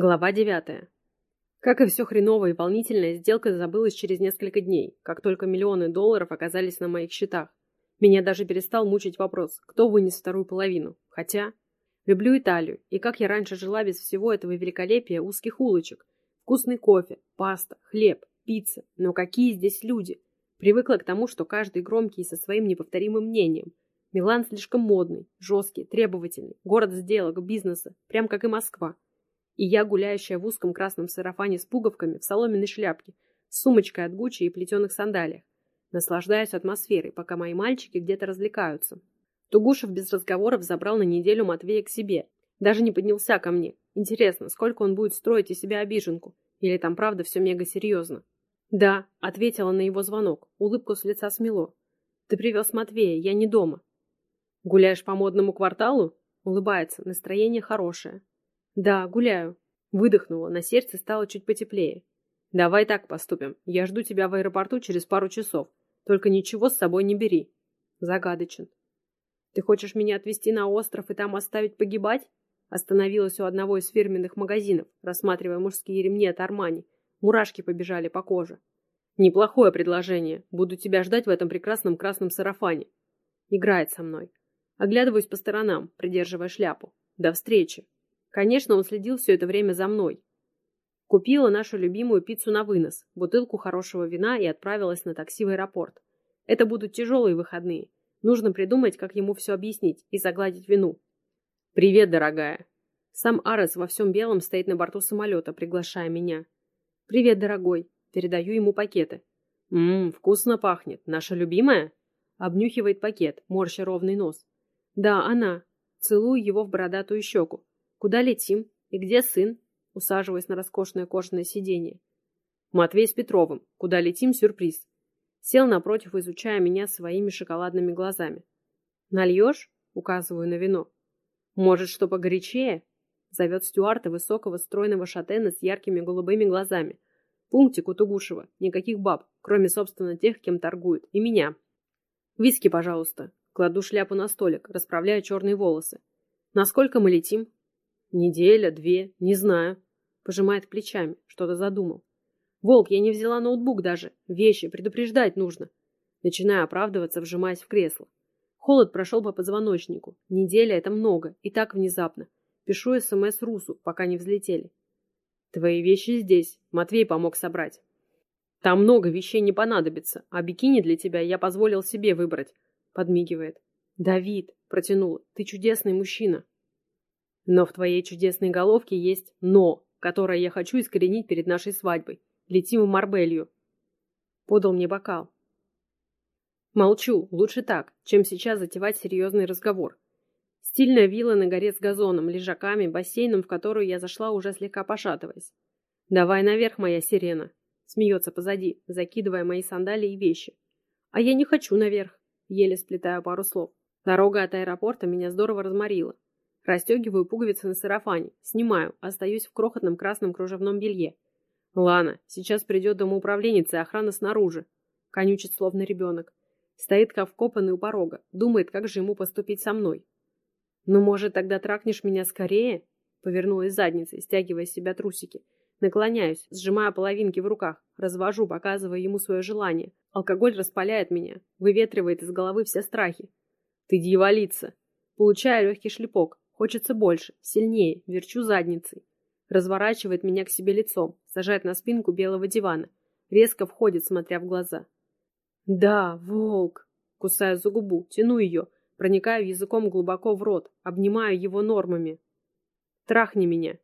Глава девятая. Как и все хреновое и волнительное, сделка забылась через несколько дней, как только миллионы долларов оказались на моих счетах. Меня даже перестал мучить вопрос, кто вынес вторую половину. Хотя... Люблю Италию, и как я раньше жила без всего этого великолепия узких улочек. Вкусный кофе, паста, хлеб, пицца. Но какие здесь люди? Привыкла к тому, что каждый громкий со своим неповторимым мнением. Милан слишком модный, жесткий, требовательный, город сделок, бизнеса, прям как и Москва. И я, гуляющая в узком красном сарафане с пуговками, в соломенной шляпке, с сумочкой от Гуччи и плетеных сандалиях. Наслаждаюсь атмосферой, пока мои мальчики где-то развлекаются. Тугушев без разговоров забрал на неделю Матвея к себе. Даже не поднялся ко мне. Интересно, сколько он будет строить из себя обиженку? Или там правда все мега серьезно? «Да», — ответила на его звонок. Улыбку с лица смело. «Ты привез Матвея, я не дома». «Гуляешь по модному кварталу?» Улыбается, настроение хорошее. «Да, гуляю». Выдохнула, на сердце стало чуть потеплее. «Давай так поступим. Я жду тебя в аэропорту через пару часов. Только ничего с собой не бери». Загадочен. «Ты хочешь меня отвезти на остров и там оставить погибать?» Остановилась у одного из фирменных магазинов, рассматривая мужские ремни от Армани. Мурашки побежали по коже. «Неплохое предложение. Буду тебя ждать в этом прекрасном красном сарафане». Играет со мной. Оглядываюсь по сторонам, придерживая шляпу. «До встречи!» Конечно, он следил все это время за мной. Купила нашу любимую пиццу на вынос, бутылку хорошего вина и отправилась на такси в аэропорт. Это будут тяжелые выходные. Нужно придумать, как ему все объяснить и загладить вину. «Привет, дорогая!» Сам Арес во всем белом стоит на борту самолета, приглашая меня. «Привет, дорогой!» Передаю ему пакеты. «Ммм, вкусно пахнет. Наша любимая?» Обнюхивает пакет, морща ровный нос. «Да, она». Целую его в бородатую щеку. «Куда летим? И где сын?» Усаживаясь на роскошное кожаное сиденье. «Матвей с Петровым. Куда летим? Сюрприз». Сел напротив, изучая меня своими шоколадными глазами. «Нальешь?» — указываю на вино. «Может, что погорячее?» — зовет Стюарта высокого стройного шатена с яркими голубыми глазами. «Пунктик у Тугушева. Никаких баб, кроме, собственно, тех, кем торгуют. И меня. Виски, пожалуйста». Кладу шляпу на столик, расправляя черные волосы. «Насколько мы летим?» Неделя, две, не знаю. Пожимает плечами, что-то задумал. Волк, я не взяла ноутбук даже. Вещи, предупреждать нужно. Начинаю оправдываться, вжимаясь в кресло. Холод прошел по позвоночнику. Неделя — это много, и так внезапно. Пишу СМС Русу, пока не взлетели. Твои вещи здесь. Матвей помог собрать. Там много вещей не понадобится, а бикини для тебя я позволил себе выбрать. Подмигивает. Давид, протянула, ты чудесный мужчина. Но в твоей чудесной головке есть «но», которое я хочу искоренить перед нашей свадьбой. Летим в Марбелью. Подал мне бокал. Молчу, лучше так, чем сейчас затевать серьезный разговор. Стильная вилла на горе с газоном, лежаками, бассейном, в которую я зашла уже слегка пошатываясь. «Давай наверх, моя сирена!» Смеется позади, закидывая мои сандалии и вещи. «А я не хочу наверх!» Еле сплетаю пару слов. Дорога от аэропорта меня здорово разморила. Расстегиваю пуговицы на сарафане, снимаю, остаюсь в крохотном красном кружевном белье. Лана, сейчас придет домоуправленница и охрана снаружи. Конючит, словно ребенок. Стоит как вкопанный у порога, думает, как же ему поступить со мной. «Ну, может, тогда тракнешь меня скорее?» Повернулась задницей, стягивая с себя трусики. Наклоняюсь, сжимая половинки в руках, развожу, показывая ему свое желание. Алкоголь распаляет меня, выветривает из головы все страхи. «Ты дьяволица!» Получаю легкий шлепок, Хочется больше, сильнее, верчу задницей. Разворачивает меня к себе лицом, сажает на спинку белого дивана. Резко входит, смотря в глаза. «Да, волк!» Кусаю за губу, тяну ее, проникаю языком глубоко в рот, обнимаю его нормами. «Трахни меня!»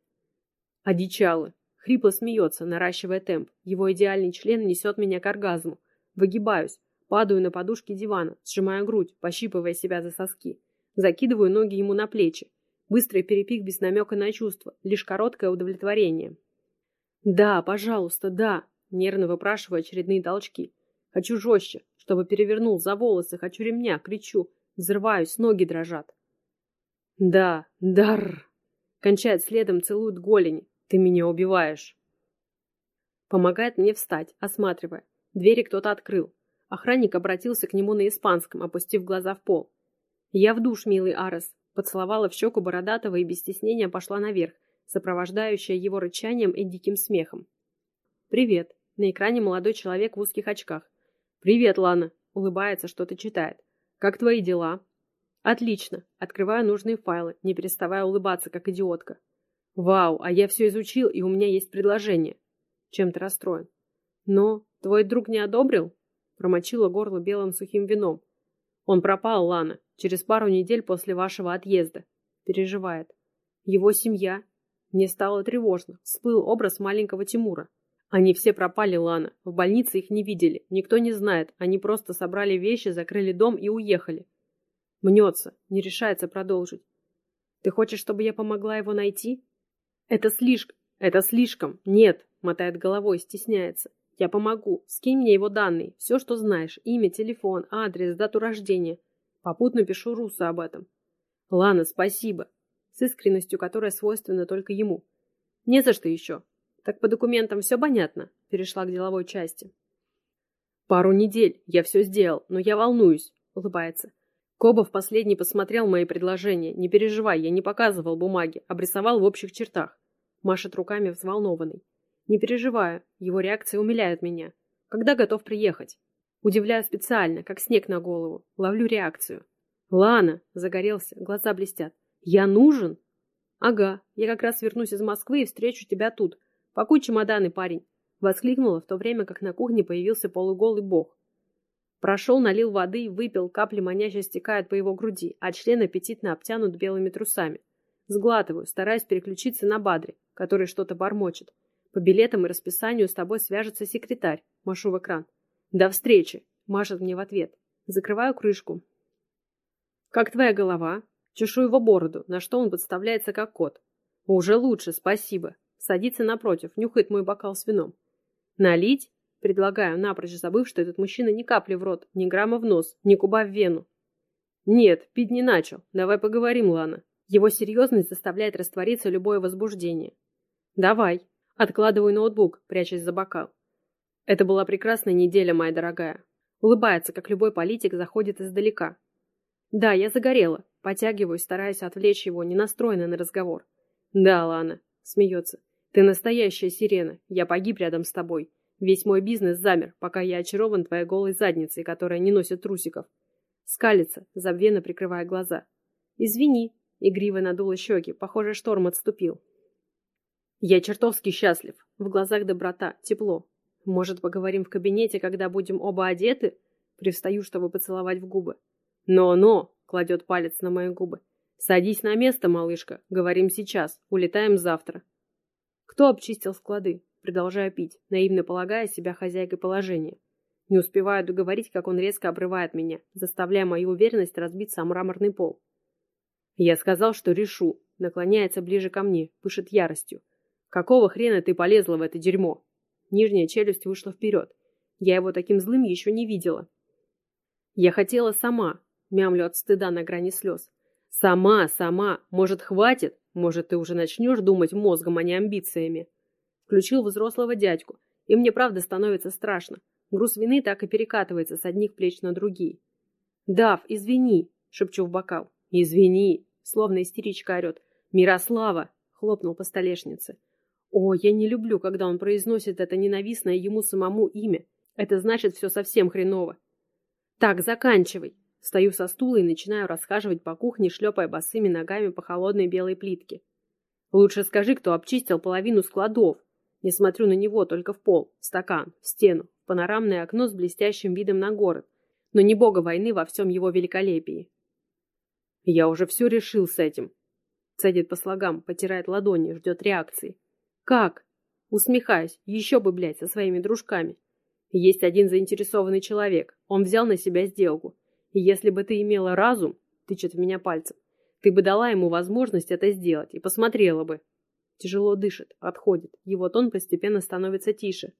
Одичало. Хрипло смеется, наращивая темп. Его идеальный член несет меня к оргазму. Выгибаюсь, падаю на подушки дивана, сжимаю грудь, пощипывая себя за соски. Закидываю ноги ему на плечи. Быстрый перепик без намека на чувство, лишь короткое удовлетворение. «Да, пожалуйста, да!» Нервно выпрашиваю очередные толчки. Хочу жестче, чтобы перевернул за волосы, хочу ремня, кричу. Взрываюсь, ноги дрожат. «Да, дар!» Кончает следом, целует голень. «Ты меня убиваешь!» Помогает мне встать, осматривая. Двери кто-то открыл. Охранник обратился к нему на испанском, опустив глаза в пол. «Я в душ, милый Арес. Поцеловала в щеку Бородатого и без стеснения пошла наверх, сопровождающая его рычанием и диким смехом. «Привет». На экране молодой человек в узких очках. «Привет, Лана!» Улыбается, что-то читает. «Как твои дела?» «Отлично!» Открываю нужные файлы, не переставая улыбаться, как идиотка. «Вау, а я все изучил, и у меня есть предложение!» Чем ты расстроен? «Но твой друг не одобрил?» Промочила горло белым сухим вином. «Он пропал, Лана, через пару недель после вашего отъезда». Переживает. «Его семья?» Мне стало тревожно. Всплыл образ маленького Тимура. Они все пропали, Лана. В больнице их не видели. Никто не знает. Они просто собрали вещи, закрыли дом и уехали. Мнется. Не решается продолжить. Ты хочешь, чтобы я помогла его найти? Это слишком. Это слишком. Нет. Мотает головой, стесняется. Я помогу. Скинь мне его данные. Все, что знаешь. Имя, телефон, адрес, дату рождения. Попутно пишу Русу об этом. Лана, спасибо. С искренностью, которая свойственна только ему. Не за что еще. Так по документам все понятно? Перешла к деловой части. Пару недель. Я все сделал, но я волнуюсь. Улыбается. Кобов последний посмотрел мои предложения. Не переживай, я не показывал бумаги, обрисовал в общих чертах. Машет руками взволнованный. Не переживаю, его реакция умиляет меня. Когда готов приехать? Удивляю специально, как снег на голову. Ловлю реакцию. Лана, загорелся, глаза блестят. Я нужен? Ага, я как раз вернусь из Москвы и встречу тебя тут. «Пакуй чемоданы, парень!» — воскликнула, в то время как на кухне появился полуголый бог. Прошел, налил воды выпил, капли маняще стекают по его груди, а член аппетитно обтянут белыми трусами. Сглатываю, стараясь переключиться на Бадри, который что-то бормочет. По билетам и расписанию с тобой свяжется секретарь. Машу в экран. До встречи. Машет мне в ответ. Закрываю крышку. Как твоя голова? Чешу его бороду, на что он подставляется как кот. Уже лучше, спасибо. Садится напротив, нюхает мой бокал с вином. Налить? Предлагаю, напрочь забыв, что этот мужчина ни капли в рот, ни грамма в нос, ни куба в вену. Нет, пить не начал. Давай поговорим, Лана. Его серьезность заставляет раствориться любое возбуждение. Давай. Откладываю ноутбук, прячась за бокал. Это была прекрасная неделя, моя дорогая. Улыбается, как любой политик заходит издалека. Да, я загорела. Потягиваюсь, стараясь отвлечь его, не настроенный на разговор. Да, Лана. Смеется. Ты настоящая сирена. Я погиб рядом с тобой. Весь мой бизнес замер, пока я очарован твоей голой задницей, которая не носит трусиков. Скалится, забвенно прикрывая глаза. Извини. Игриво надула щеки. Похоже, шторм отступил. Я чертовски счастлив. В глазах доброта, тепло. Может, поговорим в кабинете, когда будем оба одеты? Привстаю, чтобы поцеловать в губы. Но-но, кладет палец на мои губы. Садись на место, малышка. Говорим сейчас. Улетаем завтра. Кто обчистил склады? Продолжаю пить, наивно полагая себя хозяйкой положения. Не успеваю договорить, как он резко обрывает меня, заставляя мою уверенность разбиться о мраморный пол. Я сказал, что решу. Наклоняется ближе ко мне, пышет яростью. Какого хрена ты полезла в это дерьмо? Нижняя челюсть вышла вперед. Я его таким злым еще не видела. Я хотела сама, мямлю от стыда на грани слез. Сама, сама. Может, хватит? Может, ты уже начнешь думать мозгом, а не амбициями? Включил взрослого дядьку, и мне правда становится страшно. Груз вины так и перекатывается с одних плеч на другие. «Дав, извини!» — шепчу в бокал. «Извини!» — словно истеричка орет. «Мирослава!» — хлопнул по столешнице. О, я не люблю, когда он произносит это ненавистное ему самому имя. Это значит все совсем хреново. «Так, заканчивай!» Стою со стула и начинаю расхаживать по кухне, шлепая босыми ногами по холодной белой плитке. Лучше скажи, кто обчистил половину складов. Не смотрю на него, только в пол, в стакан, в стену, в панорамное окно с блестящим видом на город, но не бога войны во всем его великолепии. Я уже все решил с этим. Цедит по слогам, потирает ладони, ждет реакции. Как? Усмехаюсь, еще бы, блядь, со своими дружками. Есть один заинтересованный человек. Он взял на себя сделку. И если бы ты имела разум, тычет в меня пальцем, ты бы дала ему возможность это сделать и посмотрела бы. Тяжело дышит, отходит. Его тон постепенно становится тише.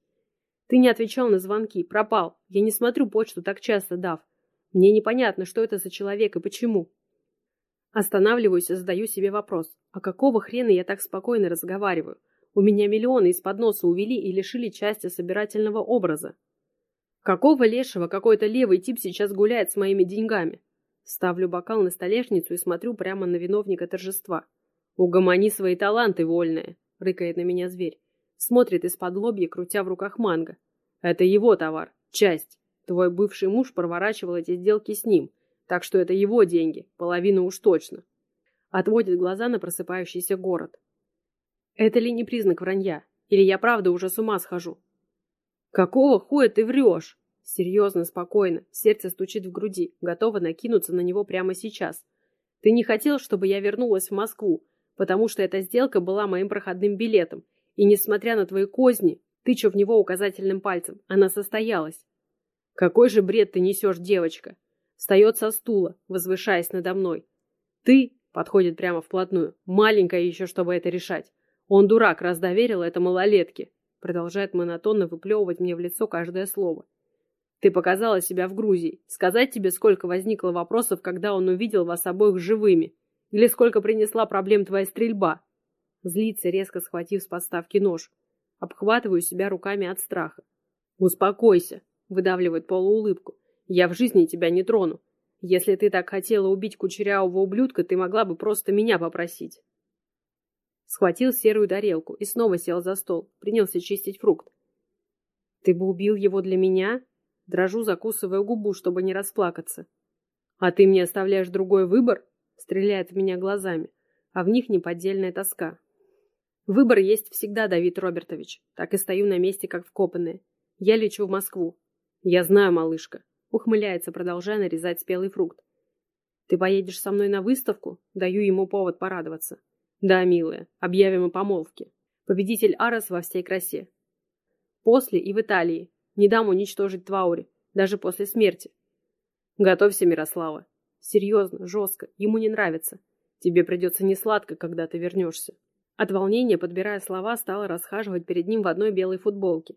Ты не отвечал на звонки, пропал. Я не смотрю почту так часто, Дав. Мне непонятно, что это за человек и почему. Останавливаюсь и задаю себе вопрос. А какого хрена я так спокойно разговариваю? У меня миллионы из-под носа увели и лишили части собирательного образа. Какого лешего какой-то левый тип сейчас гуляет с моими деньгами? Ставлю бокал на столешницу и смотрю прямо на виновника торжества. «Угомони свои таланты, вольная!» — рыкает на меня зверь. Смотрит из-под лобья, крутя в руках манго. «Это его товар, часть. Твой бывший муж проворачивал эти сделки с ним, так что это его деньги, половина уж точно». Отводит глаза на просыпающийся город. «Это ли не признак вранья? Или я правда уже с ума схожу?» «Какого хуя ты врешь?» Серьезно, спокойно, сердце стучит в груди, готово накинуться на него прямо сейчас. «Ты не хотел, чтобы я вернулась в Москву, потому что эта сделка была моим проходным билетом, и, несмотря на твои козни, тычу в него указательным пальцем, она состоялась». «Какой же бред ты несешь, девочка?» Встает со стула, возвышаясь надо мной. «Ты...» — подходит прямо вплотную. «Маленькая еще, чтобы это решать. Он дурак, раз доверил это малолетке продолжает монотонно выплевывать мне в лицо каждое слово. Ты показала себя в Грузии. Сказать тебе, сколько возникло вопросов, когда он увидел вас обоих живыми? Или сколько принесла проблем твоя стрельба? Злится, резко схватив с подставки нож. Обхватываю себя руками от страха. «Успокойся», — выдавливает полуулыбку. «Я в жизни тебя не трону. Если ты так хотела убить кучерявого ублюдка, ты могла бы просто меня попросить». Схватил серую тарелку и снова сел за стол. Принялся чистить фрукт. «Ты бы убил его для меня?» Дрожу, закусывая губу, чтобы не расплакаться. «А ты мне оставляешь другой выбор?» Стреляет в меня глазами, а в них неподдельная тоска. «Выбор есть всегда, Давид Робертович. Так и стою на месте, как вкопанная. Я лечу в Москву. Я знаю, малышка». Ухмыляется, продолжая нарезать спелый фрукт. «Ты поедешь со мной на выставку?» Даю ему повод порадоваться. Да, милая, объявим о помолвке. Победитель Арес во всей красе. После и в Италии. Не дам уничтожить Тваури, даже после смерти. Готовься, Мирослава. Серьезно, жестко, ему не нравится. Тебе придется несладко, когда ты вернешься. От волнения, подбирая слова, стала расхаживать перед ним в одной белой футболке.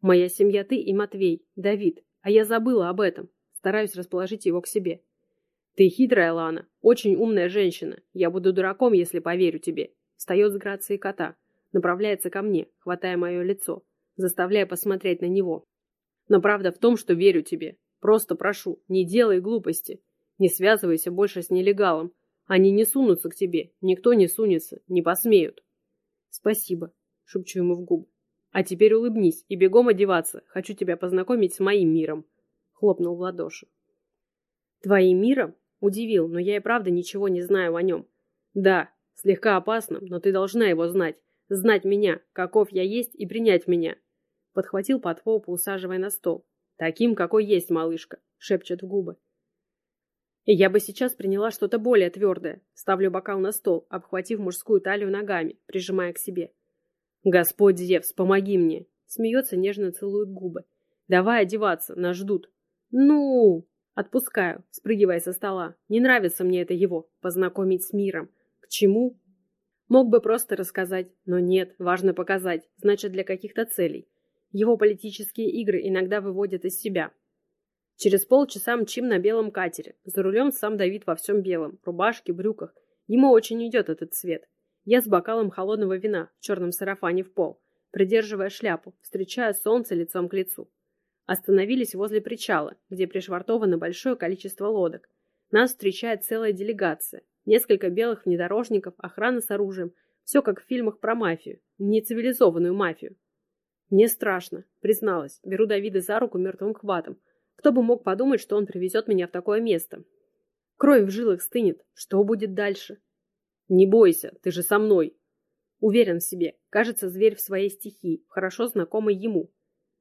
«Моя семья ты и Матвей, Давид, а я забыла об этом. Стараюсь расположить его к себе. «Ты хитрая, Лана, очень умная женщина. Я буду дураком, если поверю тебе». Встает с грацией кота, направляется ко мне, хватая мое лицо, заставляя посмотреть на него. Но правда в том, что верю тебе. Просто прошу, не делай глупости. Не связывайся больше с нелегалом. Они не сунутся к тебе. Никто не сунется. Не посмеют. Спасибо, шепчу ему в губы. А теперь улыбнись и бегом одеваться. Хочу тебя познакомить с моим миром. Хлопнул в ладоши. Твоим миром? Удивил, но я и правда ничего не знаю о нем. Да, слегка опасно, но ты должна его знать. Знать меня, каков я есть, и принять меня. Подхватил под усаживая на стол. Таким, какой есть, малышка, шепчет в губы. И я бы сейчас приняла что-то более твердое. Ставлю бокал на стол, обхватив мужскую талию ногами, прижимая к себе. Господь Зевс, помоги мне. Смеется, нежно целует губы. Давай одеваться, нас ждут. Ну, Отпускаю, спрыгивая со стола. Не нравится мне это его, познакомить с миром. К чему? Мог бы просто рассказать, но нет, важно показать, значит для каких-то целей. Его политические игры иногда выводят из себя. Через полчаса мчим на белом катере. За рулем сам Давид во всем белом, рубашке, брюках. Ему очень идет этот цвет. Я с бокалом холодного вина в черном сарафане в пол, придерживая шляпу, встречая солнце лицом к лицу. Остановились возле причала, где пришвартовано большое количество лодок. Нас встречает целая делегация. Несколько белых внедорожников, охрана с оружием. Все как в фильмах про мафию. Нецивилизованную мафию. Мне страшно, призналась. Беру Давида за руку мертвым хватом. Кто бы мог подумать, что он привезет меня в такое место. Кровь в жилах стынет. Что будет дальше? Не бойся, ты же со мной. Уверен в себе. Кажется, зверь в своей стихии, хорошо знакомый ему.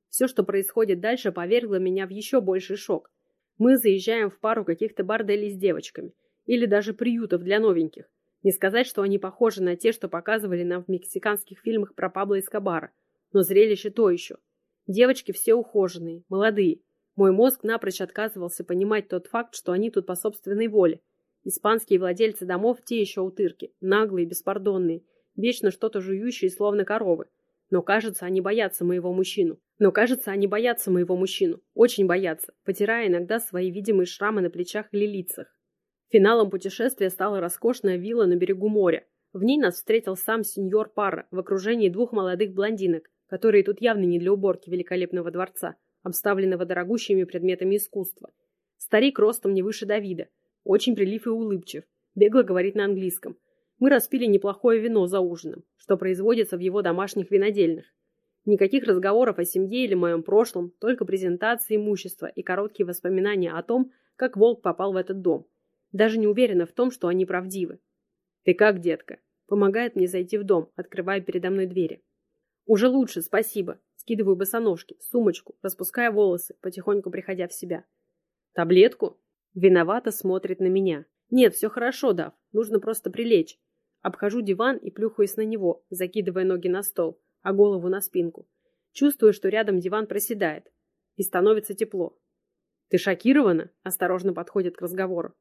Все, что происходит дальше, повергло меня в еще больший шок. Мы заезжаем в пару каких-то борделей с девочками. Или даже приютов для новеньких. Не сказать, что они похожи на те, что показывали нам в мексиканских фильмах про Пабло Эскобара. Но зрелище то еще. Девочки все ухоженные, молодые. Мой мозг напрочь отказывался понимать тот факт, что они тут по собственной воле. Испанские владельцы домов те еще утырки, наглые, беспардонные, вечно что-то жующие, словно коровы. Но, кажется, они боятся моего мужчину. Но, кажется, они боятся моего мужчину. Очень боятся, потирая иногда свои видимые шрамы на плечах или лицах. Финалом путешествия стала роскошная вилла на берегу моря. В ней нас встретил сам сеньор Парра в окружении двух молодых блондинок, которые тут явно не для уборки великолепного дворца, обставленного дорогущими предметами искусства. Старик ростом не выше Давида, очень прилив и улыбчив, бегло говорит на английском. Мы распили неплохое вино за ужином, что производится в его домашних винодельных. Никаких разговоров о семье или моем прошлом, только презентация имущества и короткие воспоминания о том, как волк попал в этот дом. Даже не уверена в том, что они правдивы. «Ты как, детка?» Помогает мне зайти в дом, открывая передо мной двери. «Уже лучше, спасибо». Скидываю босоножки, сумочку, распуская волосы, потихоньку приходя в себя. «Таблетку?» Виновато смотрит на меня. «Нет, все хорошо, Дав. Нужно просто прилечь. Обхожу диван и плюхаюсь на него, закидывая ноги на стол, а голову на спинку. Чувствую, что рядом диван проседает. И становится тепло. «Ты шокирована?» – осторожно подходит к разговору.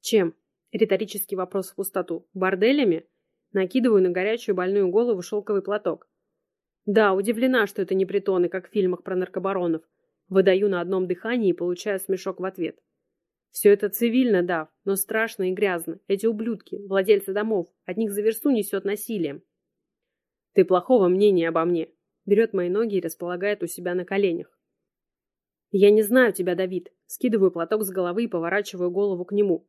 «Чем?» – риторический вопрос в пустоту. «Борделями?» Накидываю на горячую больную голову шелковый платок. Да, удивлена, что это не притоны, как в фильмах про наркобаронов. Выдаю на одном дыхании и получаю смешок в ответ. Все это цивильно, да, но страшно и грязно. Эти ублюдки, владельцы домов, от них за версту несет насилием. Ты плохого мнения обо мне. Берет мои ноги и располагает у себя на коленях. Я не знаю тебя, Давид. Скидываю платок с головы и поворачиваю голову к нему.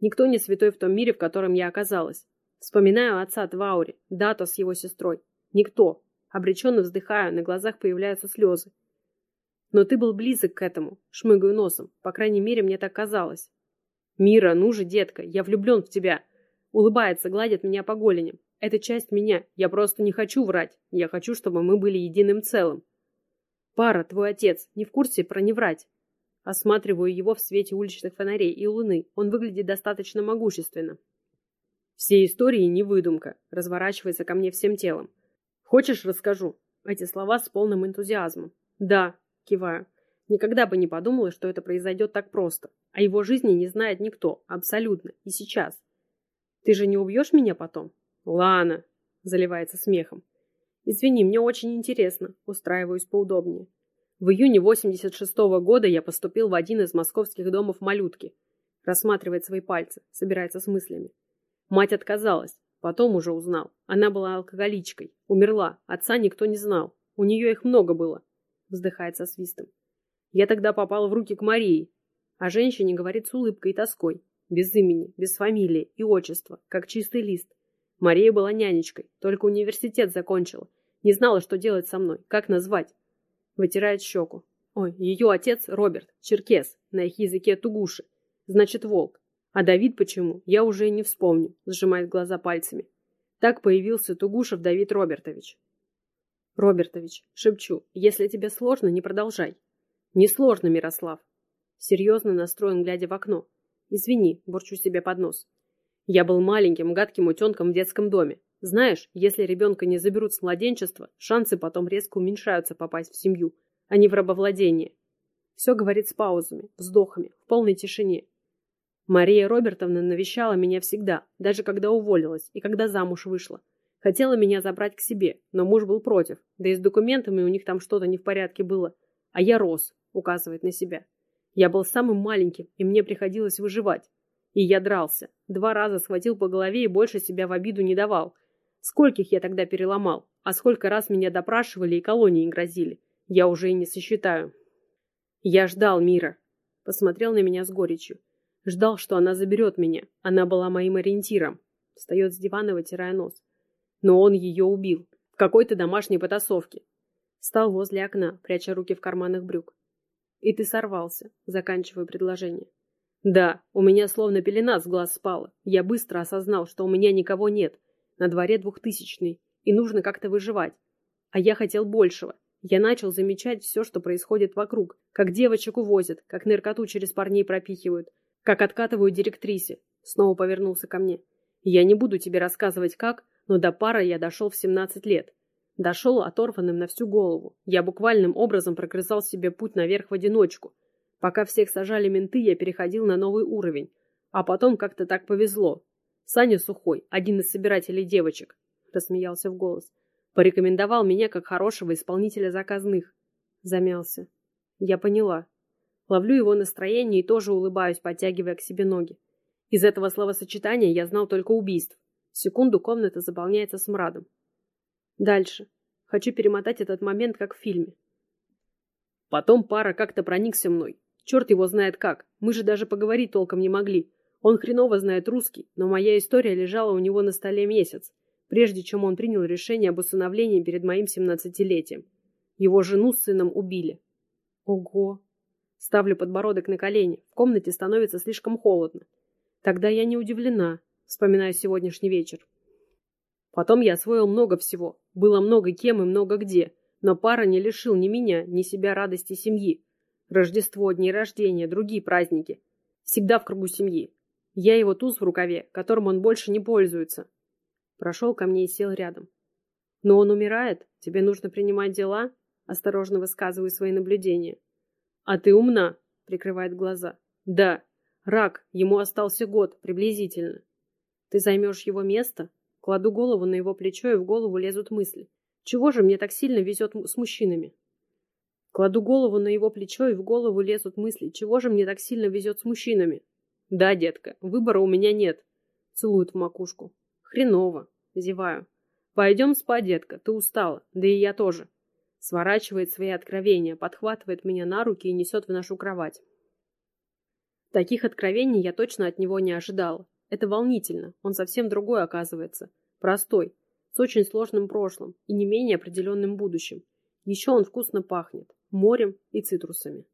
Никто не святой в том мире, в котором я оказалась. Вспоминаю отца Тваури, Дато с его сестрой. Никто. Обреченно вздыхаю, на глазах появляются слезы. Но ты был близок к этому, шмыгаю носом. По крайней мере, мне так казалось. Мира, ну же, детка, я влюблен в тебя. Улыбается, гладит меня по голеням. Это часть меня. Я просто не хочу врать. Я хочу, чтобы мы были единым целым. Пара, твой отец, не в курсе про не врать. Осматриваю его в свете уличных фонарей и луны. Он выглядит достаточно могущественно. Все истории не выдумка. Разворачивается ко мне всем телом. Хочешь, расскажу? Эти слова с полным энтузиазмом. Да, Киваю. Никогда бы не подумала, что это произойдет так просто. О его жизни не знает никто. Абсолютно. И сейчас. Ты же не убьешь меня потом? Лана. Заливается смехом. Извини, мне очень интересно. Устраиваюсь поудобнее. В июне 86 -го года я поступил в один из московских домов малютки. Рассматривает свои пальцы, собирается с мыслями. Мать отказалась. Потом уже узнал. Она была алкоголичкой. Умерла. Отца никто не знал. У нее их много было вздыхает со свистом. Я тогда попал в руки к Марии. А женщине говорит с улыбкой и тоской. Без имени, без фамилии и отчества, как чистый лист. Мария была нянечкой, только университет закончила. Не знала, что делать со мной, как назвать. Вытирает щеку. Ой, ее отец Роберт, черкес, на их языке тугуши. Значит, волк. А Давид почему? Я уже и не вспомню, сжимает глаза пальцами. Так появился Тугушев Давид Робертович. Робертович, шепчу, если тебе сложно, не продолжай. Не сложно, Мирослав. Серьезно настроен, глядя в окно. Извини, бурчу себе под нос. Я был маленьким, гадким утенком в детском доме. Знаешь, если ребенка не заберут с младенчества, шансы потом резко уменьшаются попасть в семью, а не в рабовладение. Все говорит с паузами, вздохами, в полной тишине. Мария Робертовна навещала меня всегда, даже когда уволилась и когда замуж вышла. Хотела меня забрать к себе, но муж был против, да и с документами у них там что-то не в порядке было. А я рос, указывает на себя. Я был самым маленьким, и мне приходилось выживать. И я дрался. Два раза схватил по голове и больше себя в обиду не давал. Скольких я тогда переломал, а сколько раз меня допрашивали и колонии грозили. Я уже и не сосчитаю. Я ждал мира. Посмотрел на меня с горечью. Ждал, что она заберет меня. Она была моим ориентиром. Встает с дивана, вытирая нос. Но он ее убил. В какой-то домашней потасовке. Стал возле окна, пряча руки в карманах брюк. И ты сорвался, заканчиваю предложение. Да, у меня словно пелена с глаз спала. Я быстро осознал, что у меня никого нет. На дворе двухтысячный. И нужно как-то выживать. А я хотел большего. Я начал замечать все, что происходит вокруг. Как девочек увозят, как наркоту через парней пропихивают, как откатывают директрисе. Снова повернулся ко мне. Я не буду тебе рассказывать как, но до пары я дошел в 17 лет. Дошел оторванным на всю голову. Я буквальным образом прогрызал себе путь наверх в одиночку. Пока всех сажали менты, я переходил на новый уровень. А потом как-то так повезло. Саня Сухой, один из собирателей девочек, рассмеялся в голос, порекомендовал меня как хорошего исполнителя заказных. Замялся. Я поняла. Ловлю его настроение и тоже улыбаюсь, подтягивая к себе ноги. Из этого словосочетания я знал только убийств. Секунду комната заполняется смрадом. Дальше. Хочу перемотать этот момент, как в фильме. Потом пара как-то проникся мной. Черт его знает как. Мы же даже поговорить толком не могли. Он хреново знает русский, но моя история лежала у него на столе месяц, прежде чем он принял решение об усыновлении перед моим семнадцатилетием. Его жену с сыном убили. Ого! Ставлю подбородок на колени. В комнате становится слишком холодно. Тогда я не удивлена, вспоминая сегодняшний вечер. Потом я освоил много всего. Было много кем и много где. Но пара не лишил ни меня, ни себя радости семьи. Рождество, дни рождения, другие праздники. Всегда в кругу семьи. Я его туз в рукаве, которым он больше не пользуется. Прошел ко мне и сел рядом. Но он умирает? Тебе нужно принимать дела? Осторожно высказываю свои наблюдения. А ты умна, прикрывает глаза. Да, рак, ему остался год, приблизительно. Ты займешь его место? Кладу голову на его плечо, и в голову лезут мысли. Чего же мне так сильно везет с мужчинами? Кладу голову на его плечо, и в голову лезут мысли. Чего же мне так сильно везет с мужчинами? Да, детка, выбора у меня нет. Целует в макушку. Хреново. Зеваю. Пойдем спать, детка, ты устала. Да и я тоже. Сворачивает свои откровения, подхватывает меня на руки и несет в нашу кровать. Таких откровений я точно от него не ожидала. Это волнительно. Он совсем другой, оказывается. Простой. С очень сложным прошлым и не менее определенным будущим. Еще он вкусно пахнет. Морем и цитрусами.